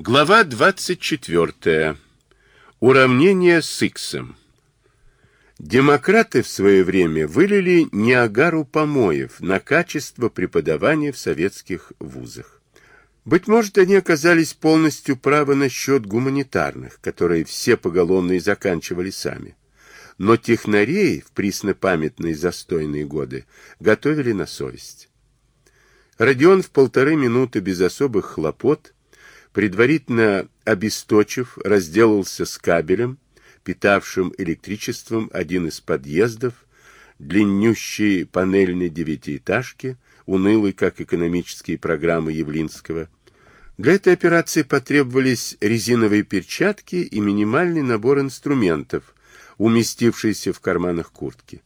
Глава 24. Уравнение с Иксом. Демократы в свое время вылили Ниагару помоев на качество преподавания в советских вузах. Быть может, они оказались полностью правы насчет гуманитарных, которые все поголовно и заканчивали сами. Но технарей в преснопамятные застойные годы готовили на совесть. Родион в полторы минуты без особых хлопот – предварительно обесточив, разделался с кабелем, питавшим электричеством один из подъездов, длиннющей панельной девятиэтажки, унылой, как экономические программы Явлинского. Для этой операции потребовались резиновые перчатки и минимальный набор инструментов, уместившийся в карманах куртки.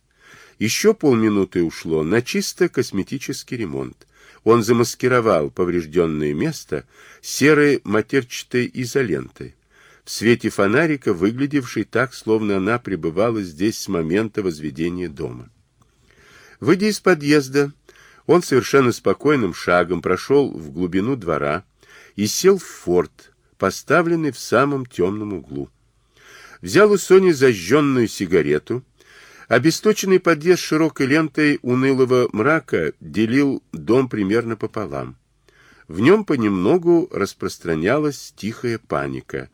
Еще полминуты ушло на чисто косметический ремонт. Он замаскировал поврежденное место серой матерчатой изолентой, в свете фонарика, выглядевшей так, словно она пребывала здесь с момента возведения дома. Выйдя из подъезда, он совершенно спокойным шагом прошел в глубину двора и сел в форт, поставленный в самом темном углу. Взял у Сони зажженную сигарету Обесточенный подъезд широкой лентой унылого мрака делил дом примерно пополам. В нем понемногу распространялась тихая паника,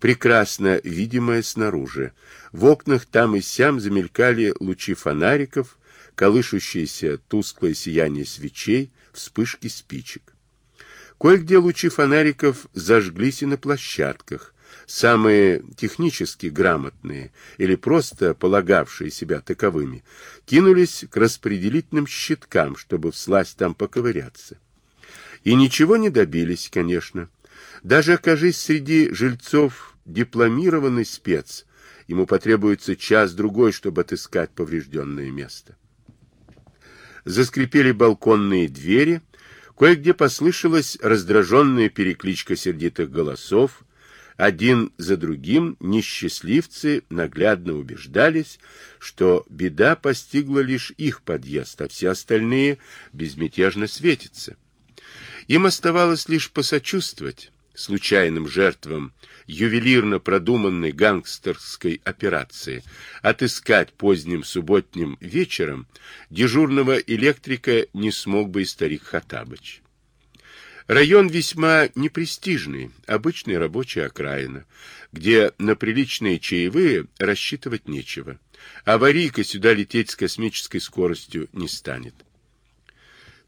прекрасно видимая снаружи. В окнах там и сям замелькали лучи фонариков, колышущееся тусклое сияние свечей, вспышки спичек. Кое-где лучи фонариков зажглись и на площадках, самые технически грамотные или просто полагавшие себя таковыми, кинулись к распределительным щиткам, чтобы всласть там поковыряться. И ничего не добились, конечно. Даже окажись среди жильцов дипломированный спец, ему потребуется час-другой, чтобы отыскать поврежденное место. Заскрипели балконные двери, кое-где послышалась раздраженная перекличка сердитых голосов, один за другим несчастливцы наглядно убеждались, что беда постигла лишь их подъезд, а все остальные безмятежно светятся. Им оставалось лишь посочувствовать случайным жертвам ювелирно продуманной гангстерской операции, отыскать поздним субботним вечером дежурного электрика не смог бы и старик Хатабыч. Район весьма непрестижный, обычная рабочая окраина, где на приличные чаевые рассчитывать нечего. Аварийка сюда лететь с космической скоростью не станет.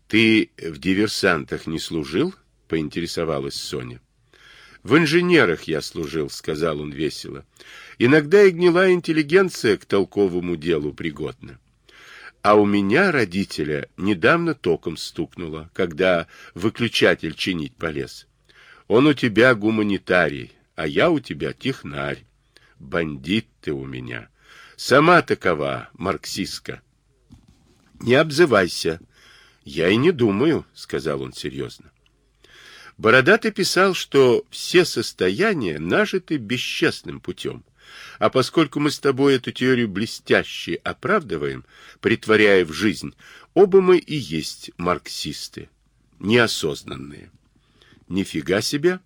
«Ты в диверсантах не служил?» — поинтересовалась Соня. «В инженерах я служил», — сказал он весело. «Иногда и гнилая интеллигенция к толковому делу пригодна». А у меня родителя недавно током стукнуло, когда выключатель чинить полез. Он у тебя гуманитарий, а я у тебя технарь. Бандит ты у меня. Сама такова, марксистка. Не обзывайся. Я и не думаю, сказал он серьезно. Бородатый писал, что все состояния нажиты бесчестным путем. А поскольку мы с тобой эту теорию блестяще оправдываем, притворяя в жизнь, оба мы и есть марксисты, неосознанные. Нифига себе!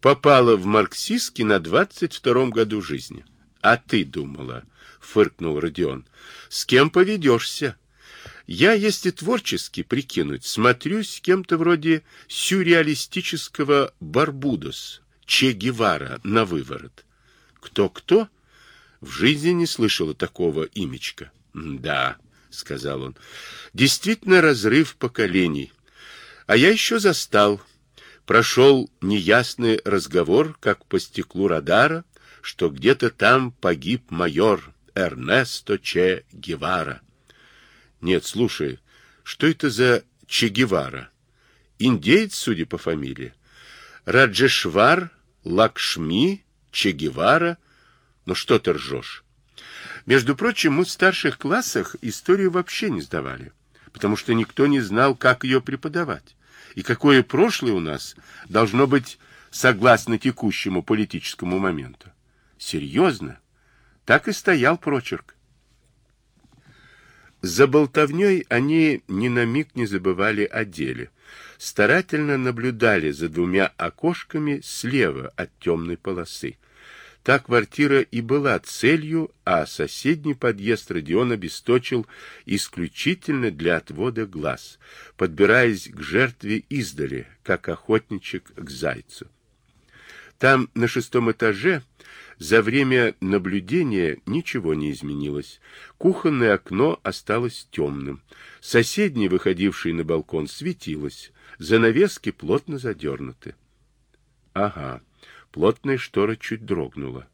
Попала в марксистки на двадцать втором году жизни. А ты думала, фыркнул Родион, с кем поведешься? Я, если творчески прикинуть, смотрюсь с кем-то вроде сюрреалистического Барбудос, Че Гевара на выворот. Кто-кто? В жизни не слышала такого имечка. Да, сказал он, действительно разрыв поколений. А я еще застал. Прошел неясный разговор, как по стеклу радара, что где-то там погиб майор Эрнесто Че Гевара. Нет, слушай, что это за Че Гевара? Индеец, судя по фамилии. Раджешвар Лакшми Че Гевара ну что ты ржешь? Между прочим, мы в старших классах историю вообще не сдавали, потому что никто не знал, как ее преподавать. И какое прошлое у нас должно быть согласно текущему политическому моменту. Серьезно? Так и стоял прочерк. За болтовней они ни на миг не забывали о деле, старательно наблюдали за двумя окошками слева от темной полосы. Та квартира и была целью, а соседний подъезд Родион обесточил исключительно для отвода глаз, подбираясь к жертве издали, как охотничек к зайцу. Там, на шестом этаже, за время наблюдения ничего не изменилось. Кухонное окно осталось темным. Соседний, выходивший на балкон, светилось. Занавески плотно задернуты. Ага. Плотная штора чуть дрогнула.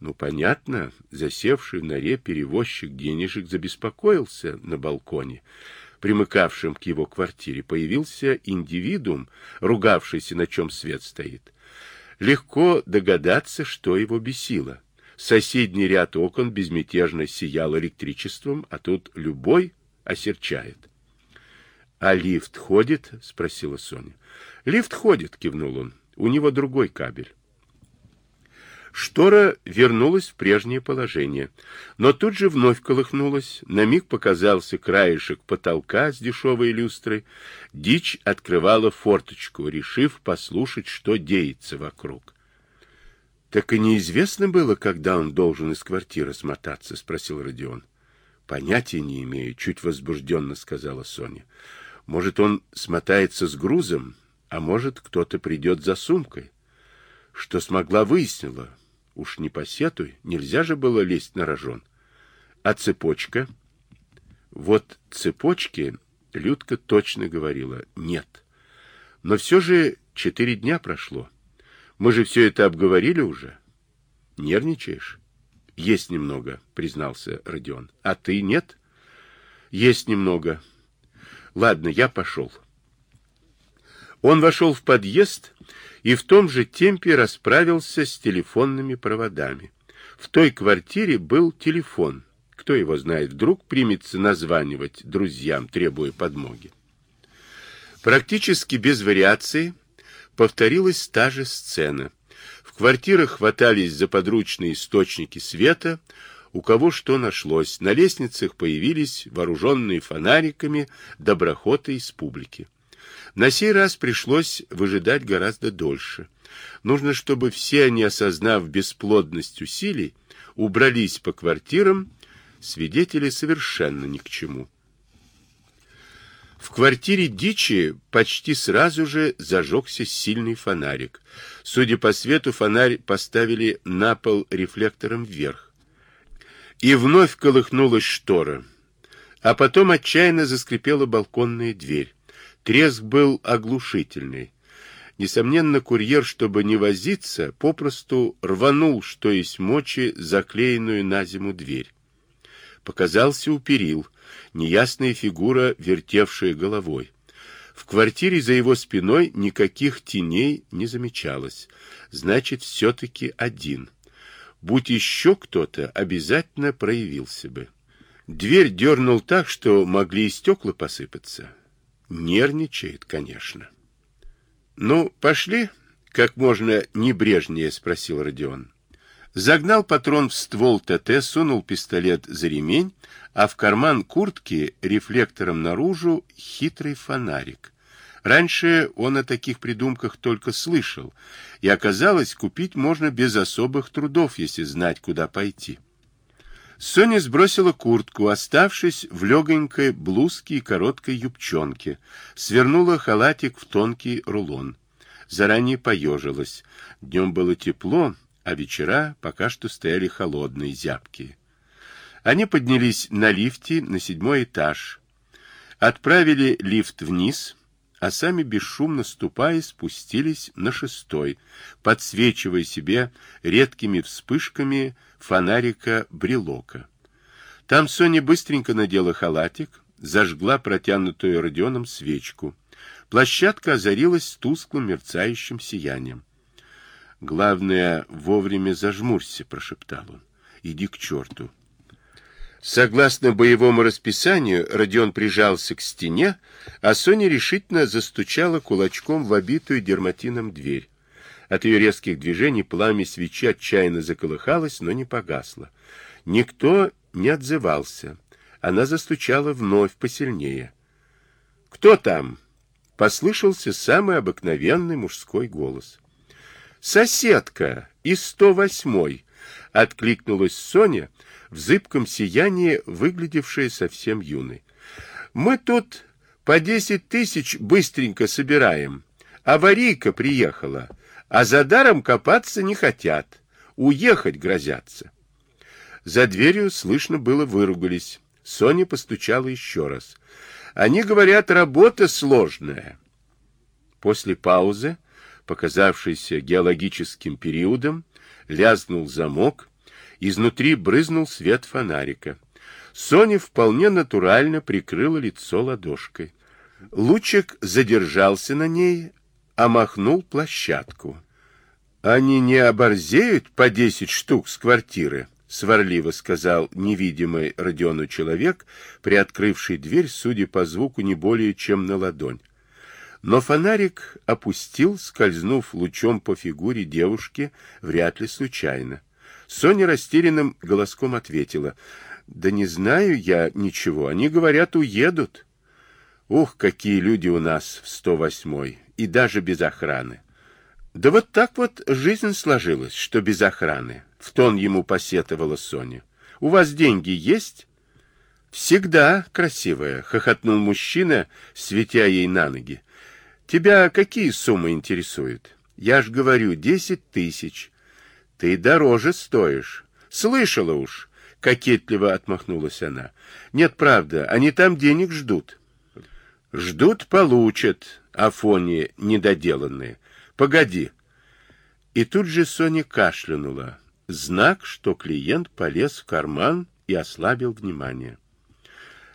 Ну, понятно, засевший в норе перевозчик денежек забеспокоился на балконе, примыкавшем к его квартире. Появился индивидуум, ругавшийся, на чем свет стоит. Легко догадаться, что его бесило. Соседний ряд окон безмятежно сиял электричеством, а тут любой осерчает. — А лифт ходит? — спросила Соня. — Лифт ходит, — кивнул он. — У него другой кабель. Штора вернулась в прежнее положение, но тут же вновь колыхнулась, на миг показался краешек потолка с дешевой люстрой, дичь открывала форточку, решив послушать, что деется вокруг. — Так и неизвестно было, когда он должен из квартиры смотаться, — спросил Родион. — Понятия не имею, — чуть возбужденно сказала Соня. — Может, он смотается с грузом, а может, кто-то придет за сумкой. Что смогла, выяснила. Уж не посетуй, нельзя же было лезть на рожон. А цепочка? Вот цепочки Людка точно говорила нет. Но все же четыре дня прошло. Мы же все это обговорили уже. Нервничаешь? Есть немного, признался Родион. А ты нет? Есть немного. Ладно, я пошел. Он вошел в подъезд и в том же темпе расправился с телефонными проводами. В той квартире был телефон. Кто его знает, вдруг примется названивать друзьям, требуя подмоги. Практически без вариаций повторилась та же сцена. В квартирах хватались за подручные источники света, у кого что нашлось. На лестницах появились вооруженные фонариками доброходы из публики. На сей раз пришлось выжидать гораздо дольше. Нужно, чтобы все они, осознав бесплодность усилий, убрались по квартирам, свидетели совершенно ни к чему. В квартире дичи почти сразу же зажегся сильный фонарик. Судя по свету, фонарь поставили на пол рефлектором вверх. И вновь колыхнулась штора. А потом отчаянно заскрипела балконная дверь. Треск был оглушительный. Несомненно, курьер, чтобы не возиться, попросту рванул, что есть мочи, заклеенную на зиму дверь. Показался у перил, неясная фигура, вертевшая головой. В квартире за его спиной никаких теней не замечалось. Значит, все-таки один. Будь еще кто-то, обязательно проявился бы. Дверь дернул так, что могли и стекла посыпаться. Нервничает, конечно. Ну, пошли, как можно небрежнее спросил Родион. Загнал патрон в ствол ТТ, сунул пистолет за ремень, а в карман куртки рефлектором наружу хитрый фонарик. Раньше он о таких придумках только слышал, и оказалось, купить можно без особых трудов, если знать, куда пойти. Соня сбросила куртку, оставшись в легонькой блузке и короткой юбчонке, свернула халатик в тонкий рулон. Заранее поежилась. Днем было тепло, а вечера пока что стояли холодные, зябкие. Они поднялись на лифте на седьмой этаж, отправили лифт вниз, а сами бесшумно ступая спустились на шестой, подсвечивая себе редкими вспышками фонарика брелока. Там Соня быстренько надела халатик, зажгла протянутую Родионом свечку. Площадка озарилась тусклым мерцающим сиянием. «Главное, вовремя зажмурься», — прошептал он. «Иди к черту». Согласно боевому расписанию, Родион прижался к стене, а Соня решительно застучала кулачком в обитую дерматином дверь. От ее резких движений пламя свечи отчаянно заколыхалось, но не погасло. Никто не отзывался. Она застучала вновь посильнее. «Кто там?» послышался самый обыкновенный мужской голос. «Соседка из 108-й!» — откликнулась Соня, в зыбком сиянии выглядевшая совсем юной. «Мы тут по десять тысяч быстренько собираем. Аварийка приехала, а за даром копаться не хотят, уехать грозятся». За дверью слышно было выругались. Соня постучала еще раз. «Они говорят, работа сложная». После паузы, показавшейся геологическим периодом, лязнул замок, изнутри брызнул свет фонарика. Соня вполне натурально прикрыла лицо ладошкой. Лучик задержался на ней, а махнул площадку. «Они не оборзеют по десять штук с квартиры?» — сварливо сказал невидимый Родиону человек, приоткрывший дверь, судя по звуку, не более чем на ладонь. Но фонарик опустил, скользнув лучом по фигуре девушки, вряд ли случайно. Соня растерянным голоском ответила, «Да не знаю я ничего, они говорят, уедут». Ух, какие люди у нас в 108-й, и даже без охраны. Да вот так вот жизнь сложилась, что без охраны. В тон ему посетовала Соня. У вас деньги есть? Всегда красивая, хохотнул мужчина, светя ей на ноги. Тебя какие суммы интересуют? Я ж говорю, десять тысяч. Ты дороже стоишь. Слышала уж, кокетливо отмахнулась она. Нет, правда, они там денег ждут. Ждут, получат, Афони недоделанные. Погоди. И тут же Соня кашлянула. Знак, что клиент полез в карман и ослабил внимание.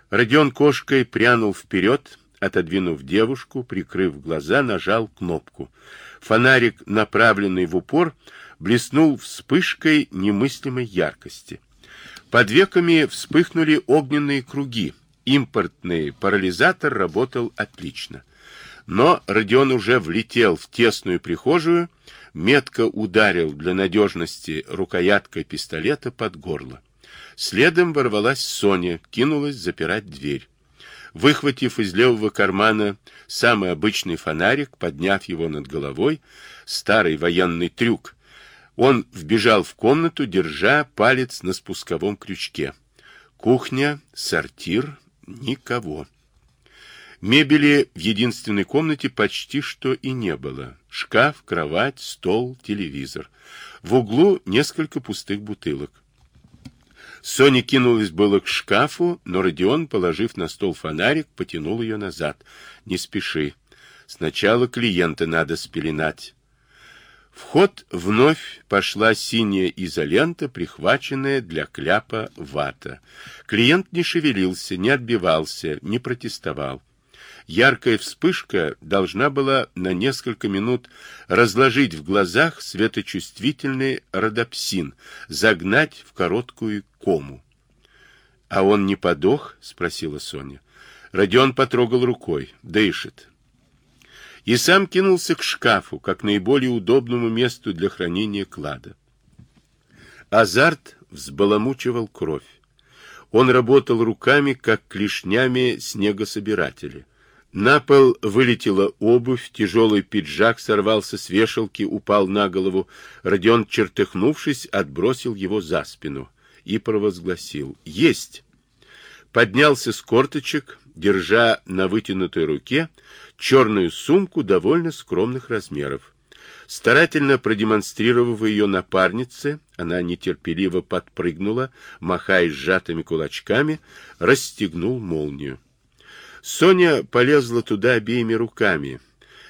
Родион кошкой прянул вперед, отодвинув девушку, прикрыв глаза, нажал кнопку. Фонарик, направленный в упор, блеснул вспышкой немыслимой яркости. Под веками вспыхнули огненные круги. Импортный парализатор работал отлично. Но Родион уже влетел в тесную прихожую, метко ударил для надежности рукояткой пистолета под горло. Следом ворвалась Соня, кинулась запирать дверь. Выхватив из левого кармана самый обычный фонарик, подняв его над головой, старый военный трюк, он вбежал в комнату, держа палец на спусковом крючке. Кухня, сортир, никого. Мебели в единственной комнате почти что и не было. Шкаф, кровать, стол, телевизор. В углу несколько пустых бутылок. Соня кинулась было к шкафу, но Родион, положив на стол фонарик, потянул ее назад. «Не спеши. Сначала клиента надо спеленать». В ход вновь пошла синяя изолента, прихваченная для кляпа вата. Клиент не шевелился, не отбивался, не протестовал яркая вспышка должна была на несколько минут разложить в глазах светочувствительный родопсин, загнать в короткую кому. — А он не подох? — спросила Соня. Родион потрогал рукой. Дышит. И сам кинулся к шкафу, как наиболее удобному месту для хранения клада. Азарт взбаламучивал кровь. Он работал руками, как клешнями снегособирателя. На пол вылетела обувь, тяжелый пиджак сорвался с вешалки, упал на голову. Родион, чертыхнувшись, отбросил его за спину и провозгласил «Есть!». Поднялся с корточек, держа на вытянутой руке черную сумку довольно скромных размеров. Старательно продемонстрировав ее напарнице, она нетерпеливо подпрыгнула, махая сжатыми кулачками, расстегнул молнию. Соня полезла туда обеими руками.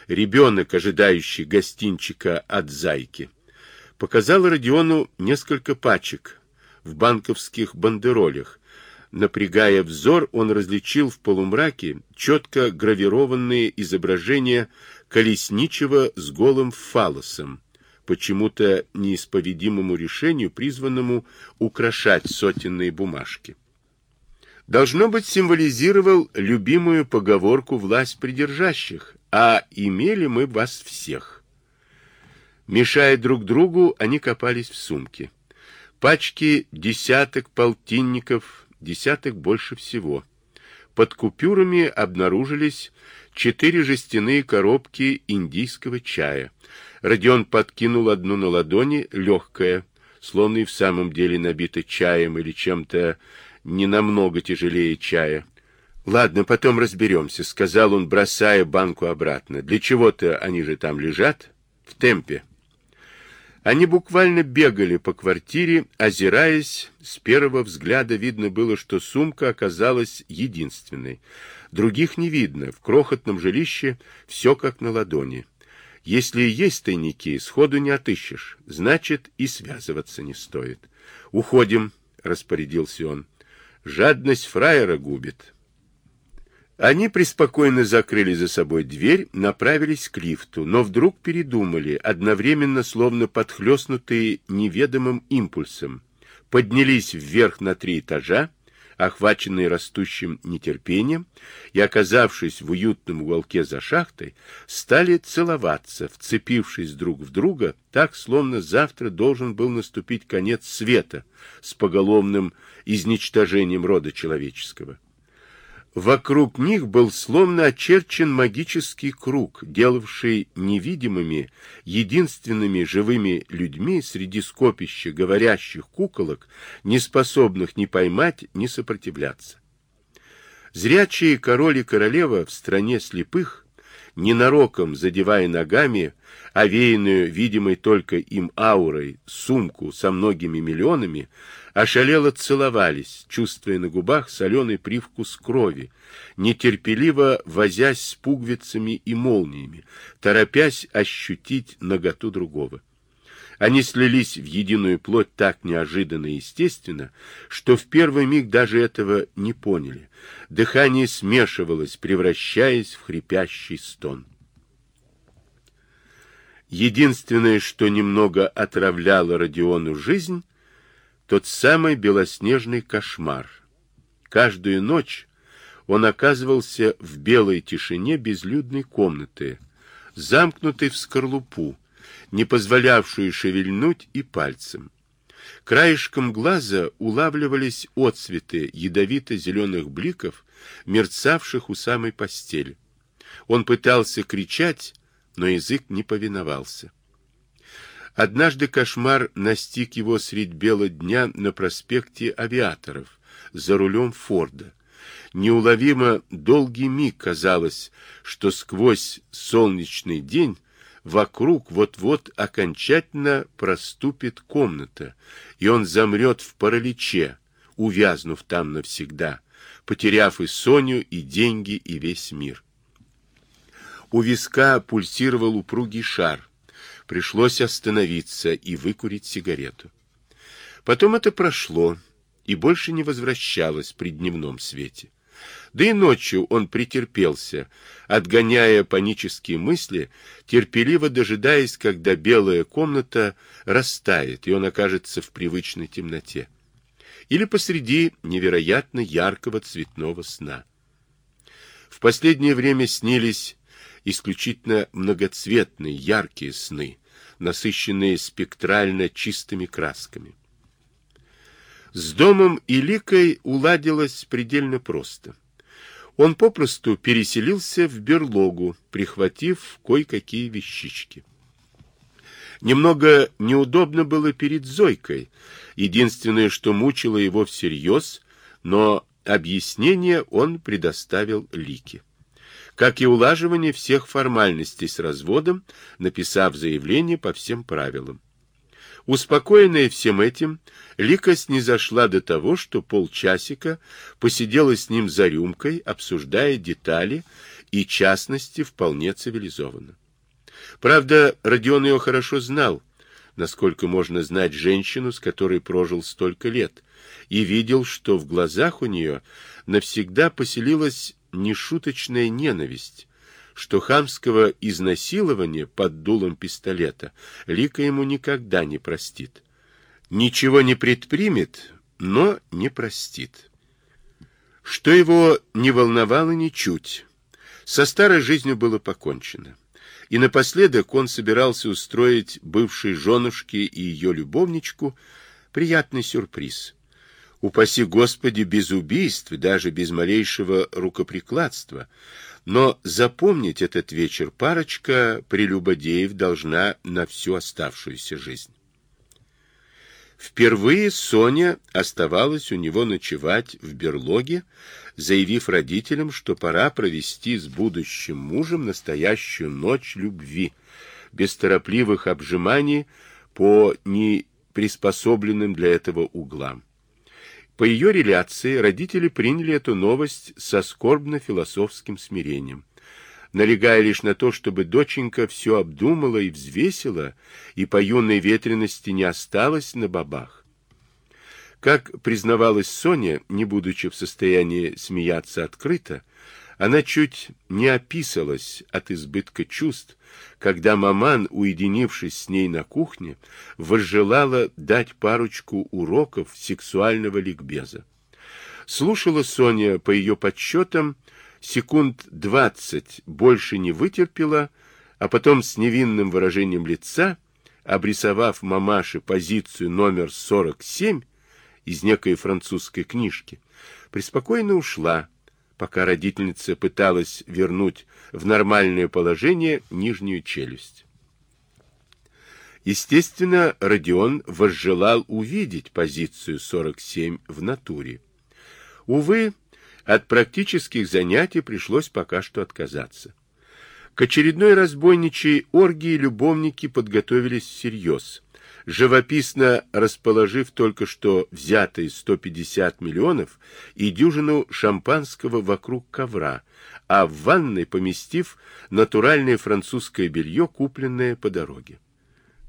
Ребенок, ожидающий гостинчика от зайки. Показал Родиону несколько пачек в банковских бандеролях. Напрягая взор, он различил в полумраке четко гравированные изображения колесничего с голым фалосом, почему-то неисповедимому решению, призванному украшать сотенные бумажки должно быть, символизировал любимую поговорку власть придержащих, а имели мы вас всех. Мешая друг другу, они копались в сумке. Пачки десяток полтинников, десяток больше всего. Под купюрами обнаружились четыре жестяные коробки индийского чая. Родион подкинул одну на ладони, легкая, словно и в самом деле набита чаем или чем-то не намного тяжелее чая. «Ладно, потом разберемся», — сказал он, бросая банку обратно. «Для чего-то они же там лежат в темпе». Они буквально бегали по квартире, озираясь. С первого взгляда видно было, что сумка оказалась единственной. Других не видно. В крохотном жилище все как на ладони. Если и есть тайники, сходу не отыщешь. Значит, и связываться не стоит. «Уходим», — распорядился он. «Жадность фраера губит». Они преспокойно закрыли за собой дверь, направились к лифту, но вдруг передумали, одновременно словно подхлестнутые неведомым импульсом. Поднялись вверх на три этажа, охваченные растущим нетерпением, и, оказавшись в уютном уголке за шахтой, стали целоваться, вцепившись друг в друга, так, словно завтра должен был наступить конец света с поголовным изничтожением рода человеческого. Вокруг них был словно очерчен магический круг, делавший невидимыми единственными живыми людьми среди скопища говорящих куколок, не способных ни поймать, ни сопротивляться. Зрячие король и королева в стране слепых, ненароком задевая ногами овеянную, видимой только им аурой, сумку со многими миллионами, ошалело целовались, чувствуя на губах соленый привкус крови, нетерпеливо возясь с пуговицами и молниями, торопясь ощутить наготу другого. Они слились в единую плоть так неожиданно и естественно, что в первый миг даже этого не поняли. Дыхание смешивалось, превращаясь в хрипящий стон. Единственное, что немного отравляло Родиону жизнь, тот самый белоснежный кошмар. Каждую ночь он оказывался в белой тишине безлюдной комнаты, замкнутой в скорлупу, не позволявшую шевельнуть и пальцем. Краешком глаза улавливались отцветы ядовито-зеленых бликов, мерцавших у самой постели. Он пытался кричать, но язык не повиновался. Однажды кошмар настиг его средь бела дня на проспекте Авиаторов, за рулем Форда. Неуловимо долгий миг казалось, что сквозь солнечный день вокруг вот-вот окончательно проступит комната, и он замрет в параличе, увязнув там навсегда, потеряв и Соню, и деньги, и весь мир. У виска пульсировал упругий шар — Пришлось остановиться и выкурить сигарету. Потом это прошло и больше не возвращалось при дневном свете. Да и ночью он претерпелся, отгоняя панические мысли, терпеливо дожидаясь, когда белая комната растает, и он окажется в привычной темноте. Или посреди невероятно яркого цветного сна. В последнее время снились исключительно многоцветные, яркие сны, насыщенные спектрально чистыми красками. С домом и Ликой уладилось предельно просто. Он попросту переселился в берлогу, прихватив кое-какие вещички. Немного неудобно было перед Зойкой. Единственное, что мучило его всерьез, но объяснение он предоставил Лике как и улаживание всех формальностей с разводом, написав заявление по всем правилам. Успокоенная всем этим, Лика снизошла до того, что полчасика посидела с ним за рюмкой, обсуждая детали и частности вполне цивилизованно. Правда, Родион ее хорошо знал, насколько можно знать женщину, с которой прожил столько лет, и видел, что в глазах у нее навсегда поселилась нешуточная ненависть, что хамского изнасилования под дулом пистолета Лика ему никогда не простит. Ничего не предпримет, но не простит. Что его не волновало ничуть. Со старой жизнью было покончено. И напоследок он собирался устроить бывшей женушке и ее любовничку приятный сюрприз. упаси Господи, без убийств даже без малейшего рукоприкладства. Но запомнить этот вечер парочка прелюбодеев должна на всю оставшуюся жизнь. Впервые Соня оставалась у него ночевать в берлоге, заявив родителям, что пора провести с будущим мужем настоящую ночь любви, без торопливых обжиманий по неприспособленным для этого углам. По ее реляции родители приняли эту новость со скорбно-философским смирением, налегая лишь на то, чтобы доченька все обдумала и взвесила, и по юной ветренности не осталась на бабах. Как признавалась Соня, не будучи в состоянии смеяться открыто, она чуть не описалась от избытка чувств, когда маман, уединившись с ней на кухне, возжелала дать парочку уроков сексуального ликбеза. Слушала Соня, по ее подсчетам, секунд двадцать, больше не вытерпела, а потом с невинным выражением лица, обрисовав мамаше позицию номер 47 из некой французской книжки, преспокойно ушла, пока родительница пыталась вернуть в нормальное положение нижнюю челюсть. Естественно, Родион возжелал увидеть позицию 47 в натуре. Увы, от практических занятий пришлось пока что отказаться. К очередной разбойничьей оргии любовники подготовились всерьез живописно расположив только что взятые 150 миллионов и дюжину шампанского вокруг ковра, а в ванной поместив натуральное французское белье, купленное по дороге.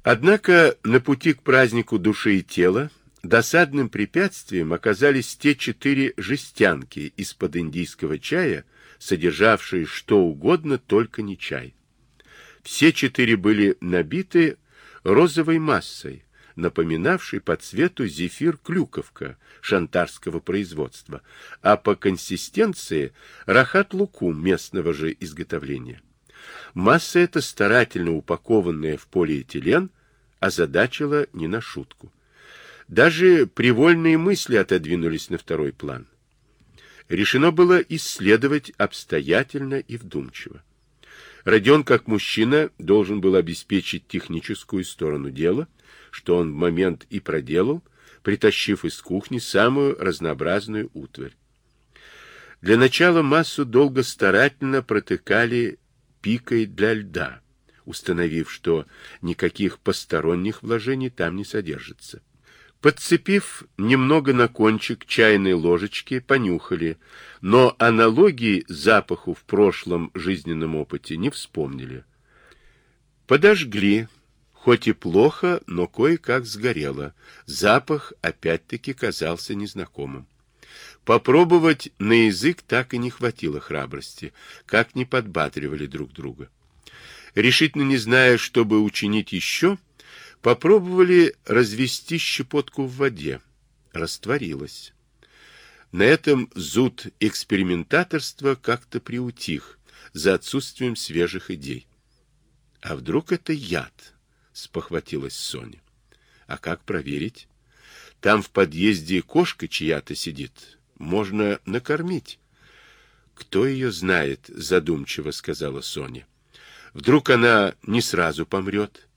Однако на пути к празднику души и тела досадным препятствием оказались те четыре жестянки из-под индийского чая, содержавшие что угодно, только не чай. Все четыре были набиты розовой массой, напоминавшей по цвету зефир клюковка шантарского производства, а по консистенции рахат-лукум местного же изготовления. Масса эта, старательно упакованная в полиэтилен, озадачила не на шутку. Даже привольные мысли отодвинулись на второй план. Решено было исследовать обстоятельно и вдумчиво. Родион, как мужчина, должен был обеспечить техническую сторону дела, что он в момент и проделал, притащив из кухни самую разнообразную утварь. Для начала массу долго старательно протыкали пикой для льда, установив, что никаких посторонних вложений там не содержится. Подцепив немного на кончик чайной ложечки, понюхали, но аналогии запаху в прошлом жизненном опыте не вспомнили. Подожгли, хоть и плохо, но кое-как сгорело. Запах опять-таки казался незнакомым. Попробовать на язык так и не хватило храбрости, как не подбатривали друг друга. Решительно не зная, что бы учинить еще, — Попробовали развести щепотку в воде. Растворилась. На этом зуд экспериментаторства как-то приутих за отсутствием свежих идей. А вдруг это яд? Спохватилась Соня. А как проверить? Там в подъезде кошка чья-то сидит. Можно накормить. Кто ее знает, задумчиво сказала Соня. Вдруг она не сразу помрет.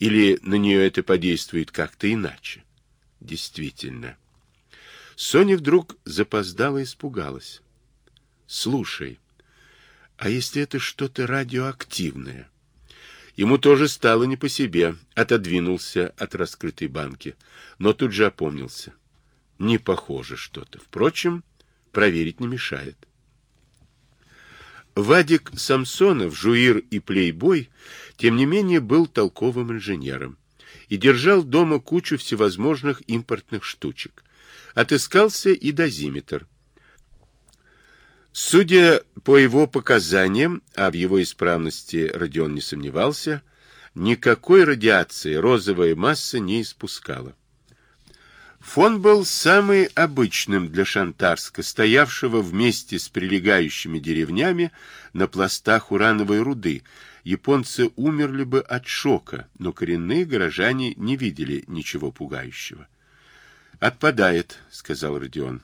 Или на нее это подействует как-то иначе? Действительно. Соня вдруг запоздала и испугалась. Слушай, а если это что-то радиоактивное? Ему тоже стало не по себе, отодвинулся от раскрытой банки, но тут же опомнился. Не похоже что-то. Впрочем, проверить не мешает. Вадик Самсонов, жуир и плейбой, тем не менее был толковым инженером и держал дома кучу всевозможных импортных штучек. Отыскался и дозиметр. Судя по его показаниям, а в его исправности Родион не сомневался, никакой радиации розовая масса не испускала. Фон был самый обычным для Шантарска, стоявшего вместе с прилегающими деревнями на пластах урановой руды. Японцы умерли бы от шока, но коренные горожане не видели ничего пугающего. Отпадает, сказал Родион.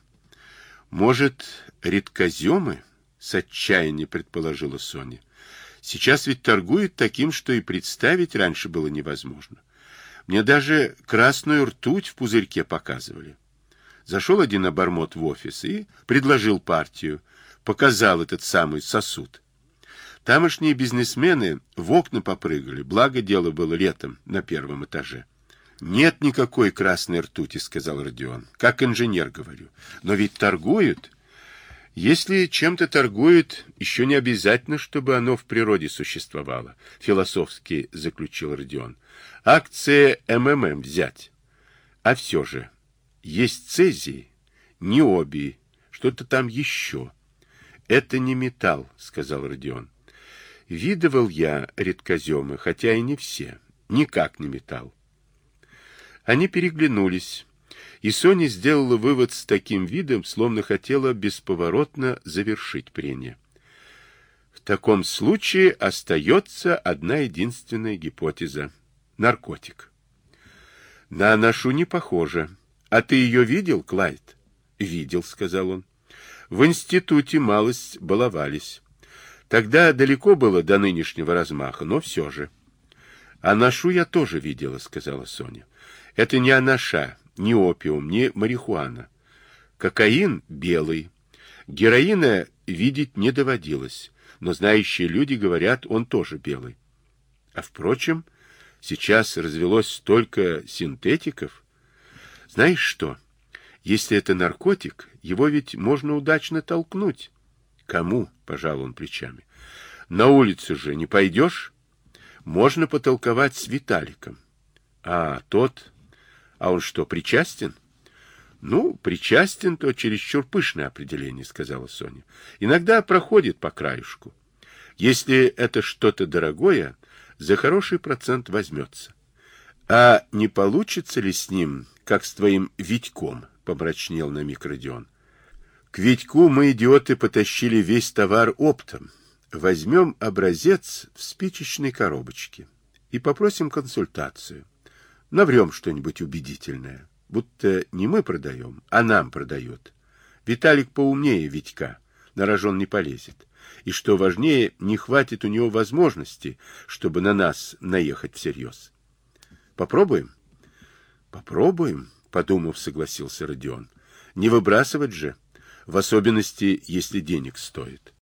Может, редкоземы? С отчаянием предположила Соня. Сейчас ведь торгуют таким, что и представить раньше было невозможно. Мне даже красную ртуть в пузырьке показывали. Зашел один обормот в офис и предложил партию, показал этот самый сосуд. Тамошние бизнесмены в окна попрыгали, благо дело было летом на первом этаже. «Нет никакой красной ртути», — сказал Родион. «Как инженер говорю. Но ведь торгуют». «Если чем-то торгуют, еще не обязательно, чтобы оно в природе существовало», — философски заключил Родион. «Акция МММ взять. А все же, есть цезий, необий, что-то там еще». «Это не металл», — сказал Родион. Видывал я редкоземы, хотя и не все. Никак не металл. Они переглянулись, и Соня сделала вывод с таким видом, словно хотела бесповоротно завершить прение. В таком случае остается одна единственная гипотеза — наркотик. На Нашу не похоже. А ты ее видел, Клайд? Видел, сказал он. В институте малость баловались. Тогда далеко было до нынешнего размаха, но все же. — А нашу я тоже видела, — сказала Соня. — Это не анаша, не опиум, не марихуана. Кокаин белый. Героина видеть не доводилось, но знающие люди говорят, он тоже белый. А впрочем, сейчас развелось столько синтетиков. Знаешь что, если это наркотик, его ведь можно удачно толкнуть. Кому? — пожал он плечами. На улицу же не пойдешь? Можно потолковать с Виталиком. А тот... А он что, причастен? Ну, причастен, то чересчур пышное определение, сказала Соня. Иногда проходит по краюшку. Если это что-то дорогое, за хороший процент возьмется. А не получится ли с ним, как с твоим Витьком, помрачнел на миг Родион. К Витьку мы, идиоты, потащили весь товар оптом. Возьмем образец в спичечной коробочке и попросим консультацию. Наврем что-нибудь убедительное, будто не мы продаем, а нам продает. Виталик поумнее Витька, на рожон не полезет. И, что важнее, не хватит у него возможности, чтобы на нас наехать всерьез. Попробуем? Попробуем, подумав, согласился Родион. Не выбрасывать же в особенности, если денег стоит.